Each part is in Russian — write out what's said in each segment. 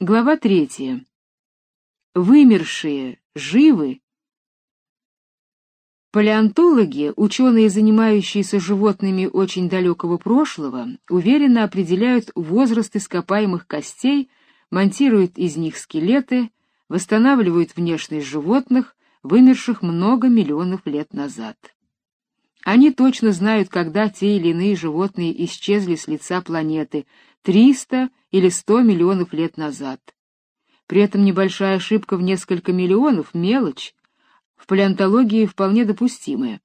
Глава третья. Вымершие живы. Палеонтологи, ученые, занимающиеся животными очень далекого прошлого, уверенно определяют возраст ископаемых костей, монтируют из них скелеты, восстанавливают внешность животных, вымерших много миллионов лет назад. Они точно знают, когда те или иные животные исчезли с лица планеты 300 или 100 миллионов лет назад. При этом небольшая ошибка в несколько миллионов мелочь, в палеонтологии вполне допустимая.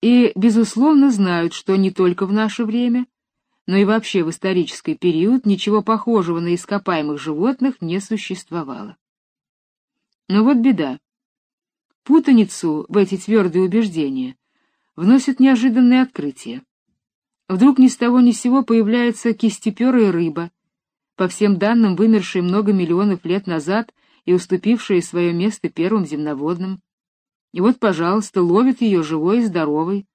И безусловно знают, что не только в наше время, но и вообще в исторический период ничего похожего на ископаемых животных не существовало. Но вот беда. Путаницу в эти твердые убеждения вносит неожиданное открытие. Вдруг ни с того ни с сего появляется кистеперая рыба, по всем данным вымершая много миллионов лет назад и уступившая свое место первым земноводным. И вот, пожалуйста, ловит ее живой и здоровой.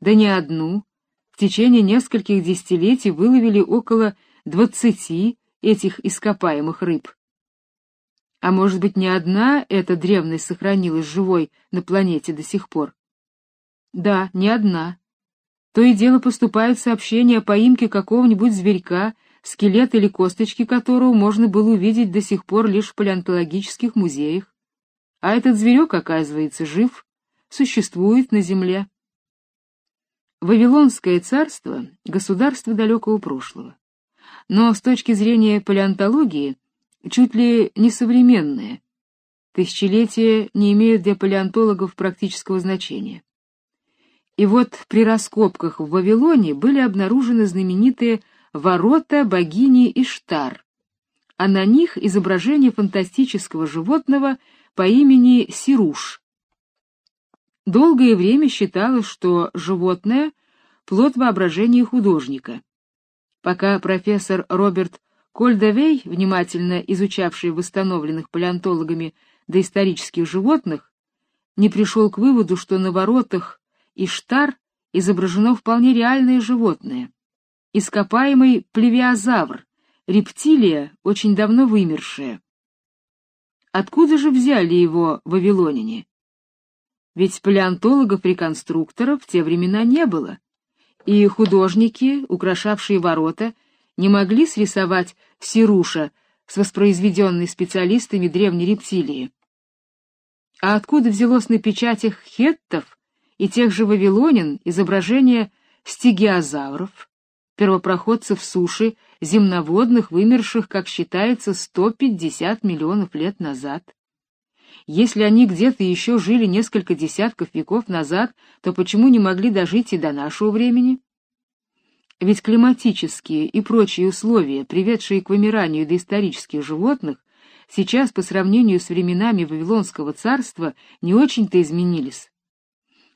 Да не одну. В течение нескольких десятилетий выловили около двадцати этих ископаемых рыб. А может быть, не одна эта древность сохранилась живой на планете до сих пор? Да, не одна. То и дело поступают сообщения о поимке какого-нибудь зверька, скелет или косточки которого можно было увидеть до сих пор лишь в палеонтологических музеях. А этот зверек, оказывается, жив, существует на земле. Вавилонское царство — государство далекого прошлого. Но с точки зрения палеонтологии чуть ли не современное. Тысячелетия не имеют для палеонтологов практического значения. И вот при раскопках в Вавилоне были обнаружены знаменитые ворота богини Иштар, а на них изображение фантастического животного по имени Сируш. Долгое время считалось, что животное — плод воображения художника. Пока профессор Роберт Кольдовей, внимательно изучавший восстановленных палеонтологами доисторических животных, не пришел к выводу, что на воротах Иштар изображено вполне реальное животное, ископаемый плевиозавр, рептилия, очень давно вымершая. Откуда же взяли его вавилоняне? Ведь палеонтологов-реконструкторов в те времена не было, и художники, украшавшие ворота, не могли срисовать сируша с воспроизведенной специалистами древней рептилии. А откуда взялось на печатях хеттов и тех же вавилонян изображения стегиозавров, первопроходцев суши, земноводных, вымерших, как считается, 150 миллионов лет назад. Если они где-то еще жили несколько десятков веков назад, то почему не могли дожить и до нашего времени? Ведь климатические и прочие условия, приведшие к вымиранию доисторических животных, сейчас по сравнению с временами Вавилонского царства не очень-то изменились.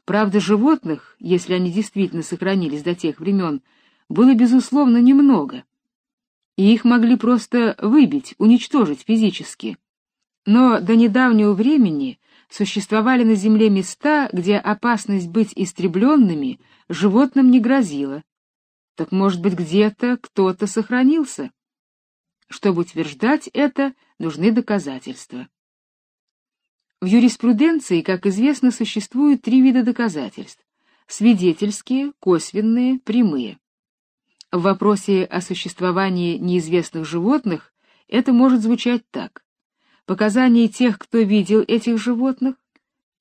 Правда, животных, если они действительно сохранились до тех времен, было, безусловно, немного. И их могли просто выбить, уничтожить физически. Но до недавнего времени существовали на Земле места, где опасность быть истребленными животным не грозила. Так, может быть, где-то кто-то сохранился? Чтобы утверждать это, нужны доказательства. В юриспруденции, как известно, существует три вида доказательств: свидетельские, косвенные, прямые. В вопросе о существовании неизвестных животных это может звучать так: показания тех, кто видел этих животных,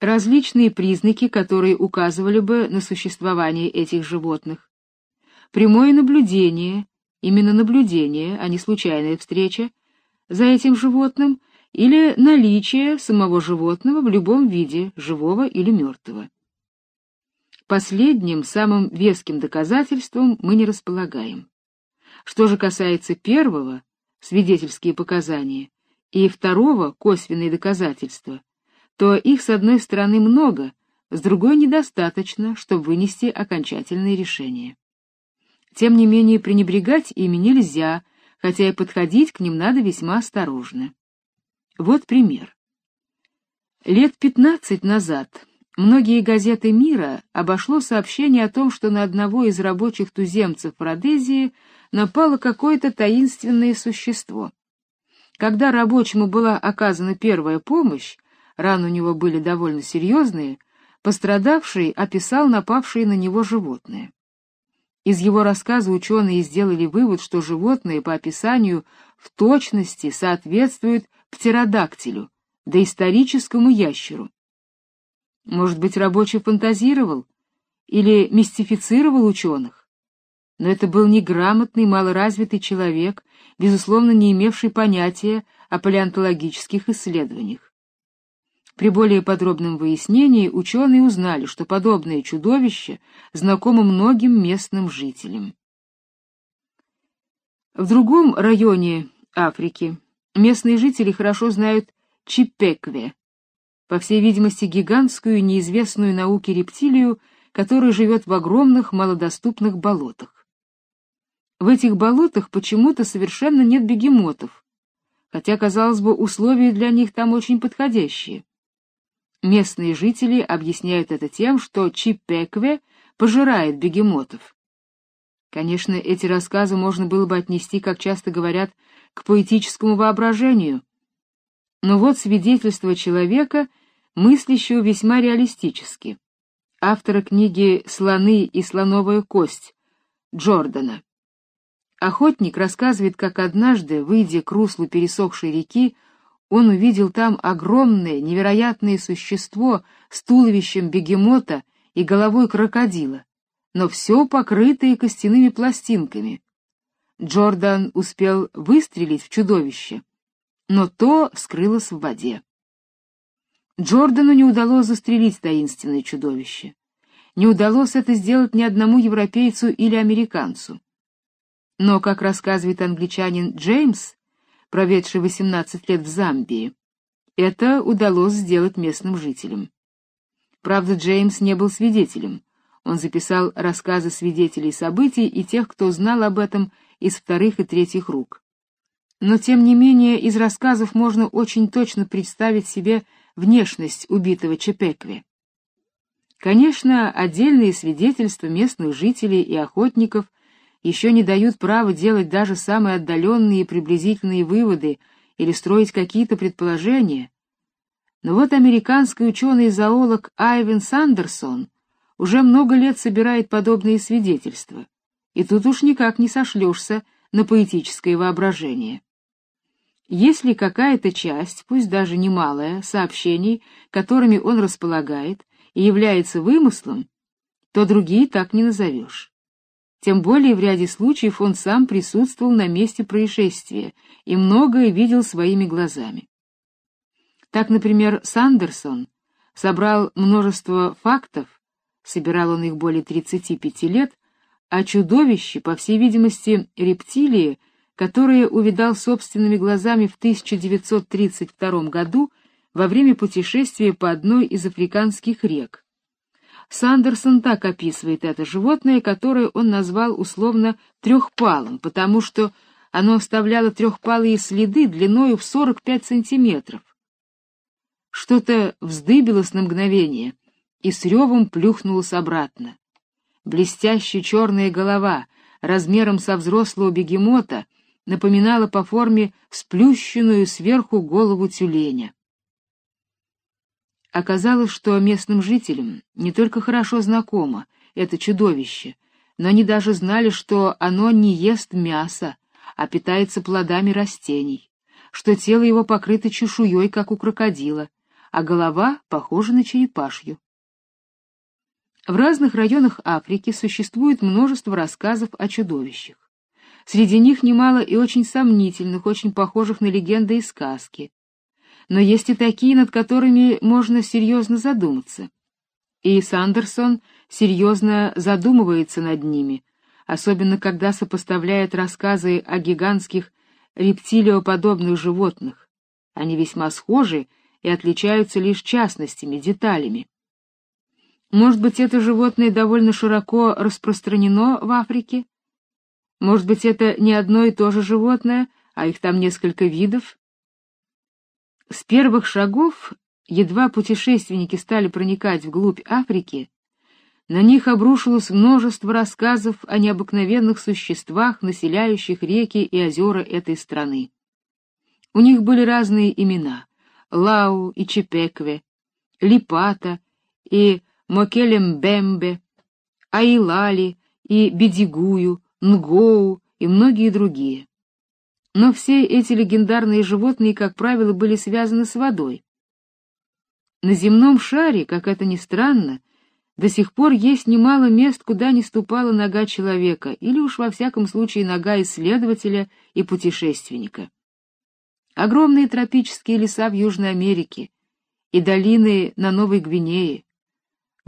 различные признаки, которые указывали бы на существование этих животных, прямое наблюдение, именно наблюдение, а не случайная встреча за этим животным или наличие самого животного в любом виде, живого или мертвого. Последним, самым веским доказательством мы не располагаем. Что же касается первого, свидетельские показания, и второго, косвенные доказательства, то их с одной стороны много, с другой недостаточно, чтобы вынести окончательное решение. Тем не менее, пренебрегать ими нельзя, хотя и подходить к ним надо весьма осторожно. Вот пример. Лет пятнадцать назад многие газеты мира обошло сообщение о том, что на одного из рабочих туземцев Родезии напало какое-то таинственное существо. Когда рабочему была оказана первая помощь, раны у него были довольно серьезные, пострадавший описал напавшие на него животные. Из его рассказа ученые сделали вывод, что животные по описанию в точности соответствуют птеродактилю, доисторическому ящеру. Может быть, рабочий фантазировал или мистифицировал ученых? Но это был неграмотный, малоразвитый человек, безусловно, не имевший понятия о палеонтологических исследованиях. При более подробном выяснении ученые узнали, что подобное чудовище знакомо многим местным жителям. В другом районе Африки местные жители хорошо знают Чипекве, по всей видимости, гигантскую неизвестную науке рептилию, которая живет в огромных малодоступных болотах. В этих болотах почему-то совершенно нет бегемотов, хотя, казалось бы, условия для них там очень подходящие. Местные жители объясняют это тем, что Чипекве пожирает бегемотов. Конечно, эти рассказы можно было бы отнести, как часто говорят, к поэтическому воображению. Но вот свидетельство человека, мыслящего весьма реалистически. Автора книги «Слоны и слоновая кость» Джордана. Охотник рассказывает, как однажды, выйдя к руслу пересохшей реки, он увидел там огромное, невероятное существо с туловищем бегемота и головой крокодила, но все покрытое костяными пластинками. Джордан успел выстрелить в чудовище, но то скрылось в воде. Джордану не удалось застрелить таинственное чудовище. Не удалось это сделать ни одному европейцу или американцу. Но, как рассказывает англичанин Джеймс, проведший 18 лет в Замбии, это удалось сделать местным жителям. Правда, Джеймс не был свидетелем. Он записал рассказы свидетелей событий и тех, кто знал об этом из вторых и третьих рук. Но тем не менее из рассказов можно очень точно представить себе внешность убитого Чепекве. Конечно, отдельные свидетельства местных жителей и охотников еще не дают права делать даже самые отдаленные и приблизительные выводы или строить какие-то предположения. Но вот американский ученый-зоолог Айвен Сандерсон уже много лет собирает подобные свидетельства, и тут уж никак не сошлешься на поэтическое воображение. Если какая-то часть, пусть даже немалая, сообщений, которыми он располагает, и является вымыслом, то другие так не назовешь. Тем более в ряде случаев он сам присутствовал на месте происшествия и многое видел своими глазами. Так, например, Сандерсон собрал множество фактов, собирал он их более 35 лет, о чудовище, по всей видимости, рептилии, которое увидал собственными глазами в 1932 году во время путешествия по одной из африканских рек. Сандерсон так описывает это животное, которое он назвал условно трехпалым, потому что оно оставляло трехпалые следы длиною в 45 сантиметров. Что-то вздыбилось на мгновение и с ревом плюхнулось обратно. Блестящая черная голова, размером со взрослого бегемота, напоминала по форме сплющенную сверху голову тюленя. Оказалось, что местным жителям не только хорошо знакомо это чудовище, но они даже знали, что оно не ест мясо, а питается плодами растений, что тело его покрыто чешуей, как у крокодила, а голова похожа на черепашью. В разных районах Африки существует множество рассказов о чудовищах. Среди них немало и очень сомнительных, очень похожих на легенды и сказки но есть и такие, над которыми можно серьезно задуматься. И Сандерсон серьезно задумывается над ними, особенно когда сопоставляет рассказы о гигантских рептилиоподобных животных. Они весьма схожи и отличаются лишь частностями, деталями. Может быть, это животное довольно широко распространено в Африке? Может быть, это не одно и то же животное, а их там несколько видов? С первых шагов, едва путешественники стали проникать вглубь Африки, на них обрушилось множество рассказов о необыкновенных существах, населяющих реки и озера этой страны. У них были разные имена — Лау и Чепекве, Липата и Мокелембембе, Аилали и Бедигую, Нгоу и многие другие. Но все эти легендарные животные, как правило, были связаны с водой. На земном шаре, как это ни странно, до сих пор есть немало мест, куда не ступала нога человека, или уж во всяком случае нога исследователя и путешественника. Огромные тропические леса в Южной Америке и долины на Новой Гвинее,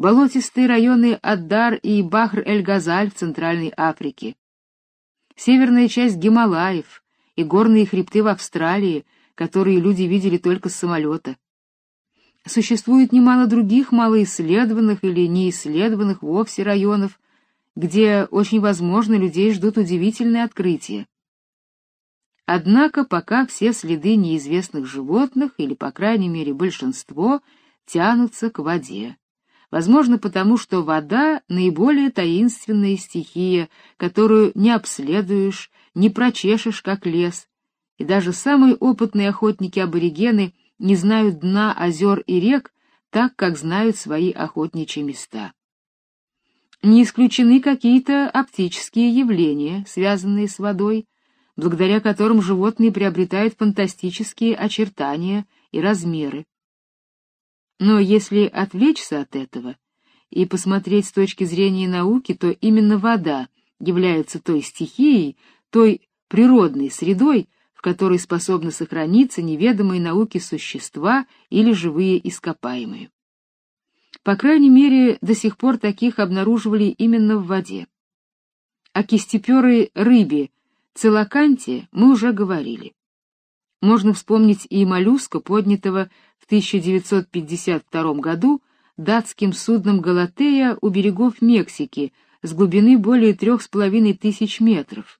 болотистые районы Аддар и Бахр-эль-Газаль в Центральной Африке, северная часть Гималаев и горные хребты в Австралии, которые люди видели только с самолета. Существует немало других малоисследованных или неисследованных вовсе районов, где очень возможно людей ждут удивительные открытия. Однако пока все следы неизвестных животных, или по крайней мере большинство, тянутся к воде. Возможно, потому что вода — наиболее таинственная стихия, которую не обследуешь, не прочешешь, как лес, и даже самые опытные охотники-аборигены не знают дна озер и рек так, как знают свои охотничьи места. Не исключены какие-то оптические явления, связанные с водой, благодаря которым животные приобретают фантастические очертания и размеры. Но если отвлечься от этого и посмотреть с точки зрения науки, то именно вода является той стихией, той природной средой, в которой способны сохраниться неведомые науке существа или живые ископаемые. По крайней мере, до сих пор таких обнаруживали именно в воде. О кистеперой рыбе целоканте мы уже говорили. Можно вспомнить и моллюска, поднятого в 1952 году датским судном «Галатея» у берегов Мексики с глубины более трех с половиной тысяч метров.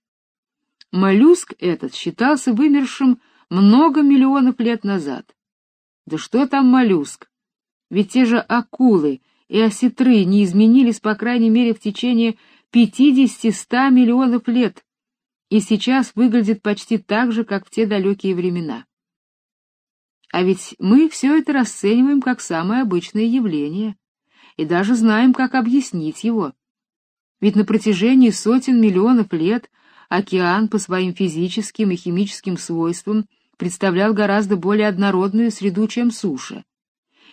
Моллюск этот считался вымершим много миллионов лет назад. Да что там моллюск? Ведь те же акулы и осетры не изменились, по крайней мере, в течение 50-100 миллионов лет, и сейчас выглядит почти так же, как в те далекие времена. А ведь мы все это расцениваем как самое обычное явление, и даже знаем, как объяснить его. Ведь на протяжении сотен миллионов лет океан по своим физическим и химическим свойствам представлял гораздо более однородную среду, чем суша.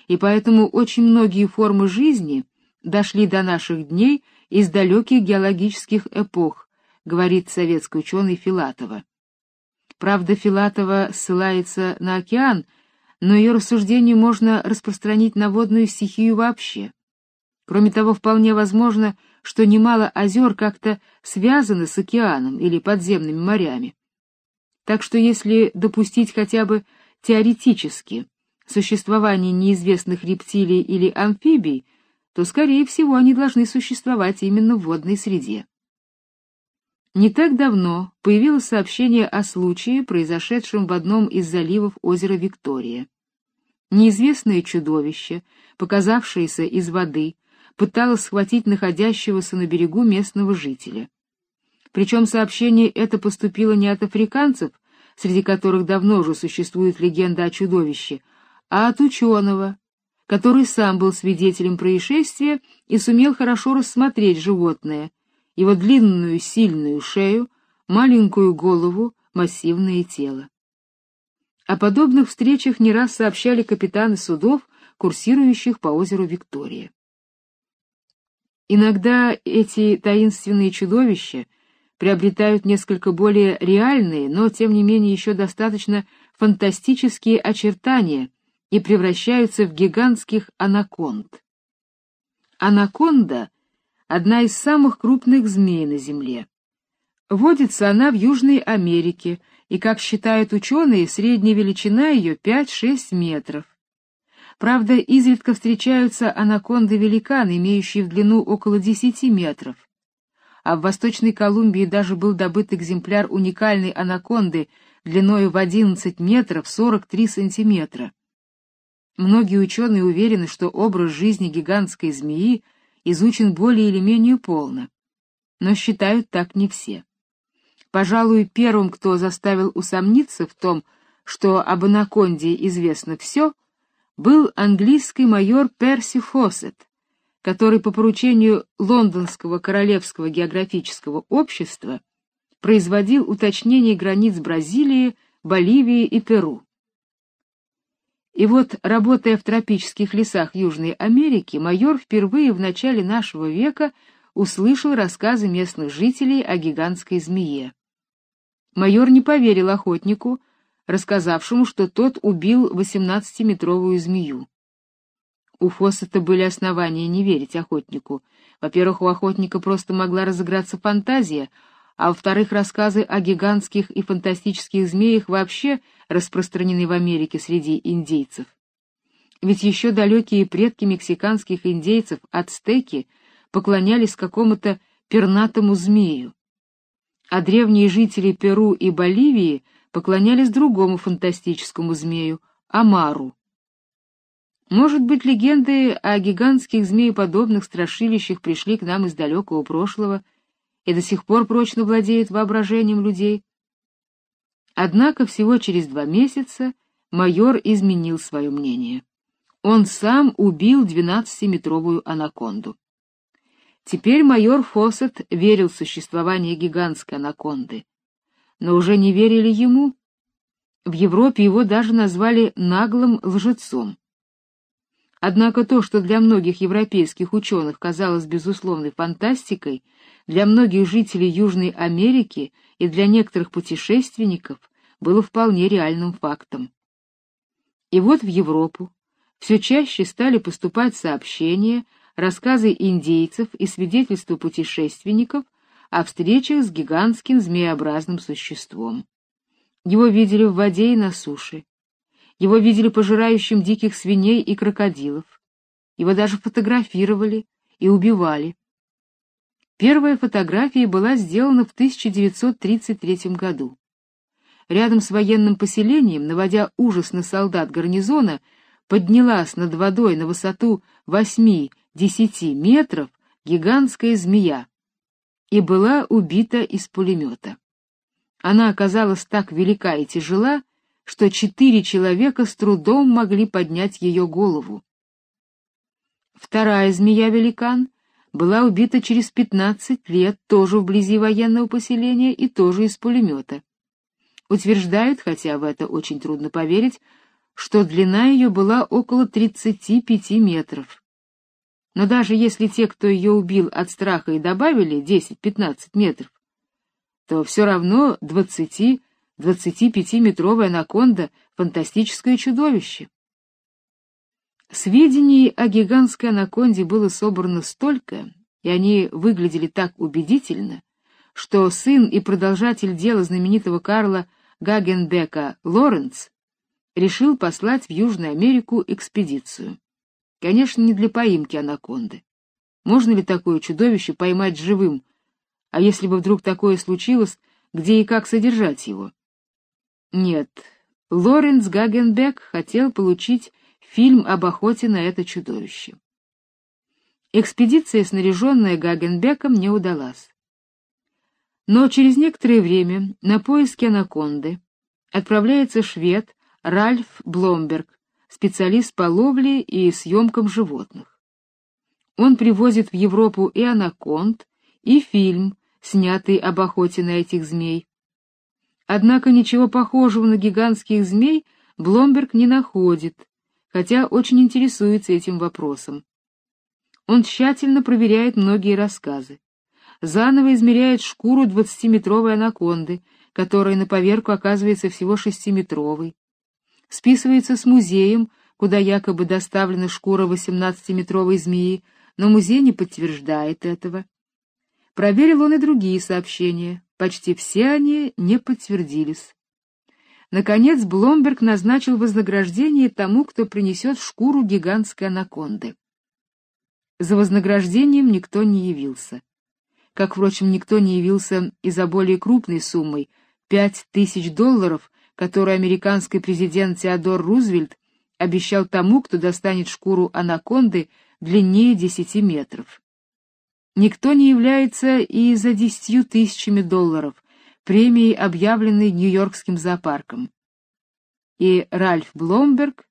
И поэтому очень многие формы жизни дошли до наших дней из далеких геологических эпох, говорит советский ученый Филатова. Правда, Филатова ссылается на океан, но ее рассуждение можно распространить на водную стихию вообще. Кроме того, вполне возможно, что немало озер как-то связаны с океаном или подземными морями. Так что если допустить хотя бы теоретически существование неизвестных рептилий или амфибий, то, скорее всего, они должны существовать именно в водной среде. Не так давно появилось сообщение о случае, произошедшем в одном из заливов озера Виктория. Неизвестное чудовище, показавшееся из воды, пыталось схватить находящегося на берегу местного жителя. Причем сообщение это поступило не от африканцев, среди которых давно уже существует легенда о чудовище, а от ученого, который сам был свидетелем происшествия и сумел хорошо рассмотреть животное, его длинную сильную шею, маленькую голову, массивное тело. О подобных встречах не раз сообщали капитаны судов, курсирующих по озеру Виктория. Иногда эти таинственные чудовища приобретают несколько более реальные, но тем не менее еще достаточно фантастические очертания и превращаются в гигантских анаконд. Анаконда одна из самых крупных змей на Земле. Водится она в Южной Америке, и, как считают ученые, средняя величина ее 5-6 метров. Правда, изредка встречаются анаконды-великаны, имеющие в длину около 10 метров. А в Восточной Колумбии даже был добыт экземпляр уникальной анаконды длиной в 11 метров 43 сантиметра. Многие ученые уверены, что образ жизни гигантской змеи — изучен более или менее полно. Но считают так не все. Пожалуй, первым, кто заставил усомниться в том, что об анаконде известно все, был английский майор Перси Фоссет, который по поручению Лондонского Королевского географического общества производил уточнение границ Бразилии, Боливии и Перу. И вот, работая в тропических лесах Южной Америки, майор впервые в начале нашего века услышал рассказы местных жителей о гигантской змее. Майор не поверил охотнику, рассказавшему, что тот убил восемнадцатиметровую змею. У Фоссета были основания не верить охотнику. Во-первых, у охотника просто могла разыграться фантазия, а во-вторых, рассказы о гигантских и фантастических змеях вообще распространены в Америке среди индейцев. Ведь еще далекие предки мексиканских индейцев, ацтеки, поклонялись какому-то пернатому змею. А древние жители Перу и Боливии поклонялись другому фантастическому змею — Амару. Может быть, легенды о гигантских змееподобных страшилищах пришли к нам из далекого прошлого — и до сих пор прочно владеет воображением людей. Однако всего через два месяца майор изменил свое мнение. Он сам убил двенадцатиметровую анаконду. Теперь майор Фоссет верил в существование гигантской анаконды, но уже не верили ему. В Европе его даже назвали наглым лжецом. Однако то, что для многих европейских ученых казалось безусловной фантастикой, для многих жителей Южной Америки и для некоторых путешественников было вполне реальным фактом. И вот в Европу все чаще стали поступать сообщения, рассказы индейцев и свидетельства путешественников о встречах с гигантским змееобразным существом. Его видели в воде и на суше. Его видели пожирающим диких свиней и крокодилов. Его даже фотографировали и убивали. Первая фотография была сделана в 1933 году. Рядом с военным поселением, наводя ужас на солдат гарнизона, поднялась над водой на высоту 8-10 метров гигантская змея и была убита из пулемета. Она оказалась так велика и тяжела, что четыре человека с трудом могли поднять ее голову. Вторая змея-великан была убита через 15 лет тоже вблизи военного поселения и тоже из пулемета. Утверждают, хотя в это очень трудно поверить, что длина ее была около 35 метров. Но даже если те, кто ее убил от страха и добавили 10-15 метров, то все равно 20-25 метровая анаконда — фантастическое чудовище. Сведений о гигантской анаконде было собрано столько, и они выглядели так убедительно, что сын и продолжатель дела знаменитого Карла Гагенбека Лоренц решил послать в Южную Америку экспедицию. Конечно, не для поимки анаконды. Можно ли такое чудовище поймать живым? А если бы вдруг такое случилось, где и как содержать его? Нет, Лоренц Гагенбек хотел получить фильм об охоте на это чудовище. Экспедиция, снаряженная Гагенбеком, не удалась. Но через некоторое время на поиски анаконды отправляется швед Ральф Бломберг, специалист по ловле и съемкам животных. Он привозит в Европу и анаконд, и фильм, снятый об охоте на этих змей. Однако ничего похожего на гигантских змей Бломберг не находит, хотя очень интересуется этим вопросом. Он тщательно проверяет многие рассказы. Заново измеряет шкуру двадцатиметровой анаконды, которая на поверку оказывается всего шестиметровой. Списывается с музеем, куда якобы доставлена шкура восемнадцатиметровой змеи, но музей не подтверждает этого. Проверил он и другие сообщения, почти все они не подтвердились. Наконец Бломберг назначил вознаграждение тому, кто принесет шкуру гигантской анаконды. За вознаграждением никто не явился. Как, впрочем, никто не явился и за более крупной суммой — пять тысяч долларов, которую американский президент Теодор Рузвельт обещал тому, кто достанет шкуру анаконды длиннее десяти метров. Никто не является и за десятью тысячами долларов, премией, объявленной Нью-Йоркским зоопарком. и Ральф Бломберг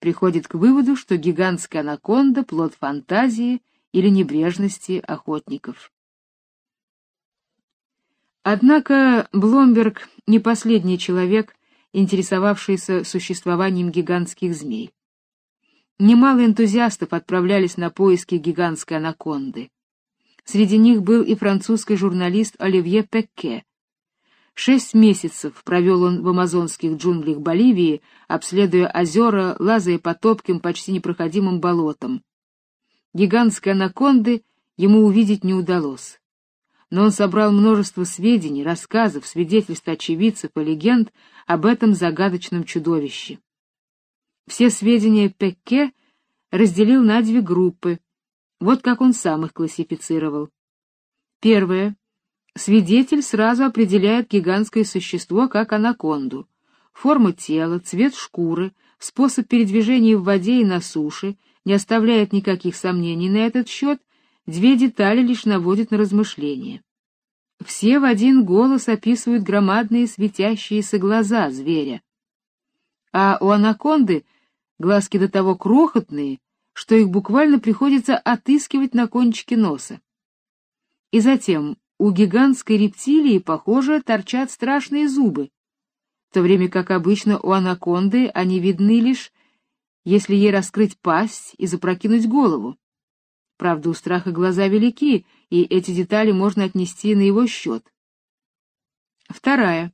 приходит к выводу, что гигантская анаконда — плод фантазии или небрежности охотников. Однако Бломберг не последний человек, интересовавшийся существованием гигантских змей. Немало энтузиастов отправлялись на поиски гигантской анаконды. Среди них был и французский журналист Оливье Пекке, Шесть месяцев провел он в амазонских джунглях Боливии, обследуя озера, лазая по топким, почти непроходимым болотам. Гигантской анаконды ему увидеть не удалось. Но он собрал множество сведений, рассказов, свидетельств очевидцев и легенд об этом загадочном чудовище. Все сведения Пекке разделил на две группы. Вот как он сам их классифицировал. Первое Свидетель сразу определяет гигантское существо как анаконду. Форма тела, цвет шкуры, способ передвижения в воде и на суше не оставляет никаких сомнений на этот счет, две детали лишь наводят на размышления. Все в один голос описывают громадные светящиеся глаза зверя. А у анаконды глазки до того крохотные, что их буквально приходится отыскивать на кончике носа. И затем у гигантской рептилии, похоже, торчат страшные зубы, в то время как обычно у анаконды они видны лишь, если ей раскрыть пасть и запрокинуть голову. Правда, у страха глаза велики, и эти детали можно отнести на его счет. Вторая.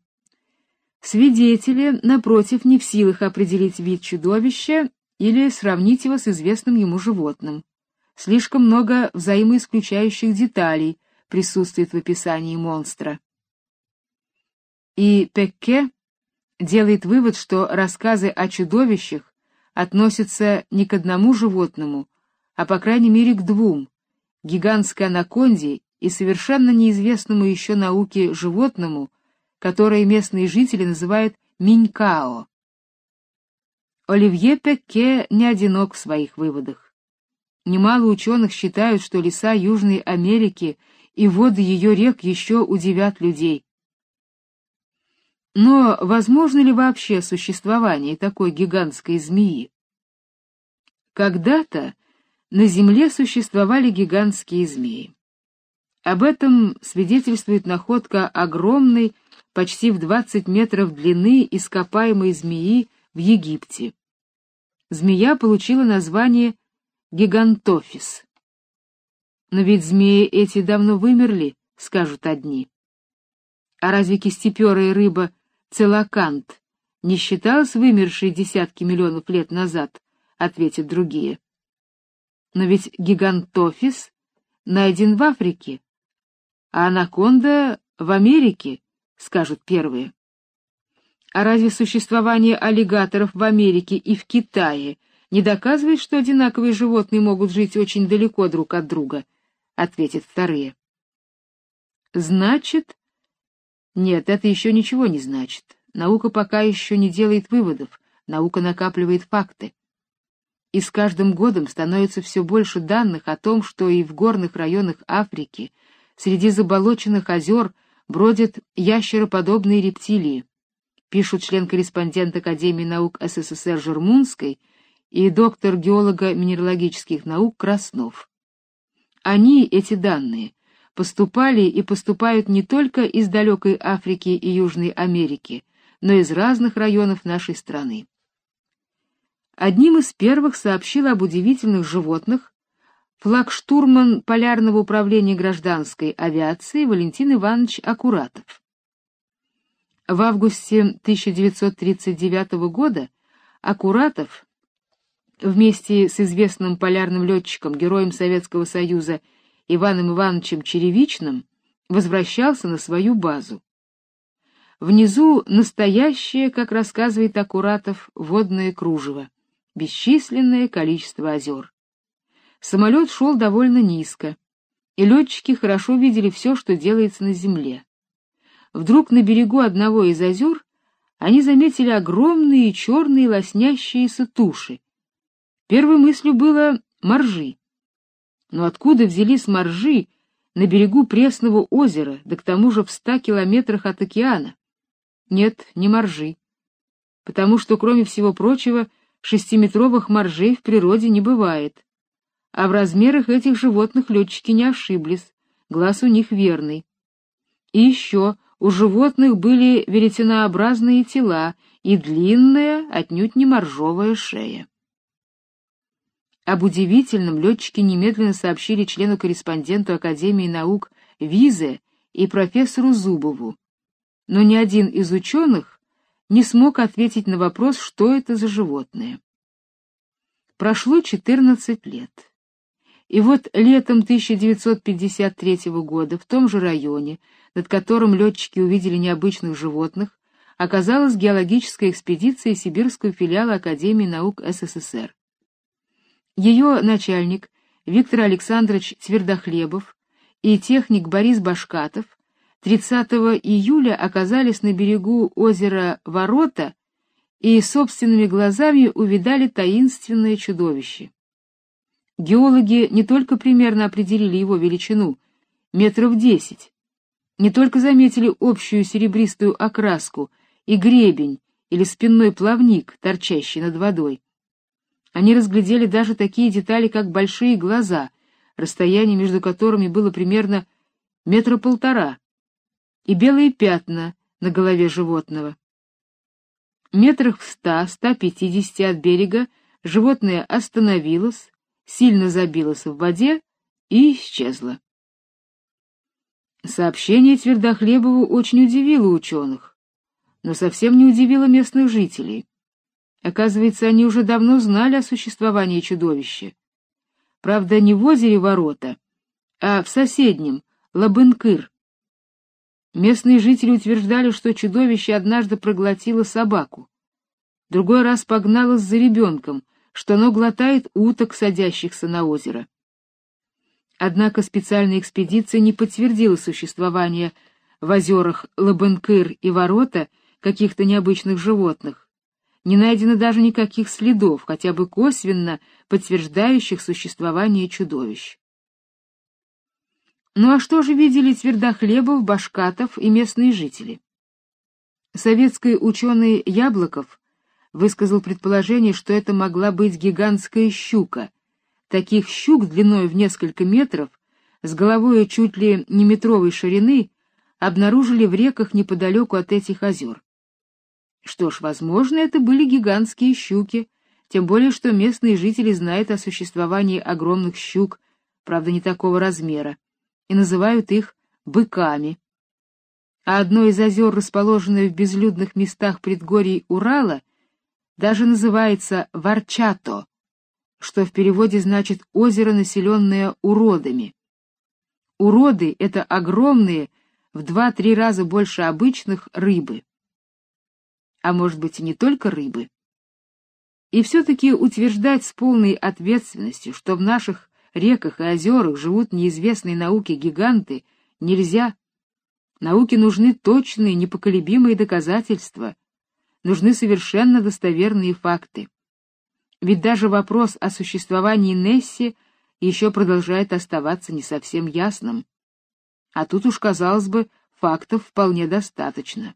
Свидетели, напротив, не в силах определить вид чудовища или сравнить его с известным ему животным. Слишком много взаимоисключающих деталей — присутствует в описании монстра. И Пекке делает вывод, что рассказы о чудовищах относятся не к одному животному, а по крайней мере к двум — гигантской анаконде и совершенно неизвестному еще науке животному, которое местные жители называют минькао. Оливье Пекке не одинок в своих выводах. Немало ученых считают, что леса Южной Америки и воды ее рек еще удивят людей. Но возможно ли вообще существование такой гигантской змеи? Когда-то на Земле существовали гигантские змеи. Об этом свидетельствует находка огромной, почти в 20 метров длины ископаемой змеи в Египте. Змея получила название гигантофис. Но ведь змеи эти давно вымерли, скажут одни. А разве кистеперая рыба целокант не считалась вымершей десятки миллионов лет назад, ответят другие. Но ведь гигантофис найден в Африке, а анаконда в Америке, скажут первые. А разве существование аллигаторов в Америке и в Китае не доказывает, что одинаковые животные могут жить очень далеко друг от друга? ответят вторые. Значит, нет, это еще ничего не значит. Наука пока еще не делает выводов, наука накапливает факты. И с каждым годом становится все больше данных о том, что и в горных районах Африки, среди заболоченных озер, бродят ящероподобные рептилии, пишут член-корреспондент Академии наук СССР Жермунской и доктор геолога минералогических наук Краснов. Они, эти данные, поступали и поступают не только из далекой Африки и Южной Америки, но и из разных районов нашей страны. Одним из первых сообщил об удивительных животных флагштурман Полярного управления гражданской авиации Валентин Иванович Акуратов. В августе 1939 года Акуратов вместе с известным полярным летчиком, героем Советского Союза Иваном Ивановичем Черевичным возвращался на свою базу. Внизу настоящее, как рассказывает Акуратов, водное кружево, бесчисленное количество озер. Самолет шел довольно низко, и летчики хорошо видели все, что делается на земле. Вдруг на берегу одного из озер они заметили огромные черные лоснящиеся туши, Первой мыслью было моржи. Но откуда взялись моржи на берегу пресного озера, да к тому же в ста километрах от океана? Нет, не моржи. потому что, кроме всего прочего, шестиметровых моржей в природе не бывает. А в размерах этих животных летчики не ошиблись, глаз у них верный. И еще у животных были веретенообразные тела и длинная, отнюдь не моржовая шея. Об удивительном летчики немедленно сообщили члену-корреспонденту Академии наук Визе и профессору Зубову. Но ни один из ученых не смог ответить на вопрос, что это за животное. Прошло 14 лет. И вот летом 1953 года в том же районе, над которым летчики увидели необычных животных, оказалась геологическая экспедиция сибирского филиала Академии наук СССР. Ее начальник Виктор Александрович Твердохлебов и техник Борис Башкатов 30 июля оказались на берегу озера Ворота и собственными глазами увидали таинственное чудовище. Геологи не только примерно определили его величину метров десять, не только заметили общую серебристую окраску и гребень или спинной плавник, торчащий над водой. Они разглядели даже такие детали, как большие глаза, расстояние между которыми было примерно метра полтора, и белые пятна на голове животного. Метрах в ста-ста пятидесяти от берега животное остановилось, сильно забилось в воде и исчезло. Сообщение Твердохлебову очень удивило ученых, но совсем не удивило местных жителей. Оказывается, они уже давно знали о существовании чудовища. Правда, не в озере Ворота, а в соседнем, Лабынкыр. Местные жители утверждали, что чудовище однажды проглотило собаку. Другой раз погналось за ребенком, что оно глотает уток, садящихся на озеро. Однако специальная экспедиция не подтвердила существование в озерах Лабенкыр и Ворота каких-то необычных животных. Не найдено даже никаких следов, хотя бы косвенно подтверждающих существование чудовищ. Ну а что же видели Твердохлебов, Башкатов и местные жители? Советский ученый Яблоков высказал предположение, что это могла быть гигантская щука. Таких щук длиной в несколько метров, с головой чуть ли не метровой ширины, обнаружили в реках неподалеку от этих озер. Что ж, возможно, это были гигантские щуки, тем более что местные жители знают о существовании огромных щук, правда, не такого размера, и называют их быками. А одно из озер, расположенное в безлюдных местах предгорий Урала, даже называется Варчато, что в переводе значит озеро, населенное уродами. Уроды — это огромные, в два-три раза больше обычных, рыбы. А может быть, и не только рыбы. И все-таки утверждать с полной ответственностью, что в наших реках и озерах живут неизвестные науке гиганты, нельзя. Науке нужны точные, непоколебимые доказательства, нужны совершенно достоверные факты. Ведь даже вопрос о существовании Несси еще продолжает оставаться не совсем ясным. А тут уж, казалось бы, фактов вполне достаточно.